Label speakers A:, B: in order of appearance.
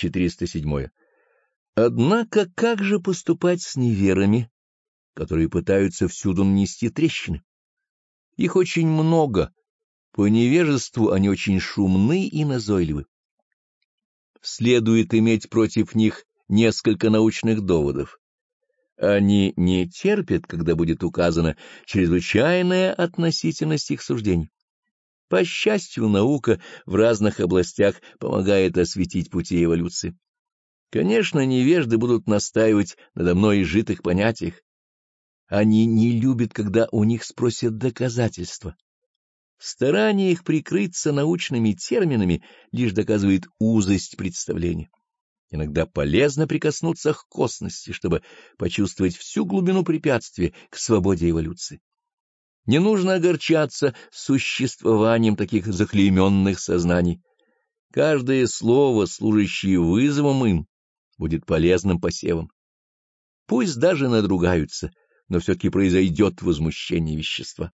A: 407. Однако как же поступать с неверами, которые пытаются всюду нанести трещины? Их очень много. По невежеству они очень шумны и назойливы. Следует иметь против них несколько научных доводов. Они не терпят, когда будет указана чрезвычайная относительность их суждений. По счастью, наука в разных областях помогает осветить пути эволюции. Конечно, невежды будут настаивать на давно изжитых понятиях. Они не любят, когда у них спросят доказательства. Старание их прикрыться научными терминами лишь доказывает узость представления. Иногда полезно прикоснуться к косности, чтобы почувствовать всю глубину препятствия к свободе эволюции. Не нужно огорчаться существованием таких заклейменных сознаний. Каждое слово, служащее вызовом им, будет полезным посевом. Пусть даже надругаются, но все-таки произойдет возмущение вещества.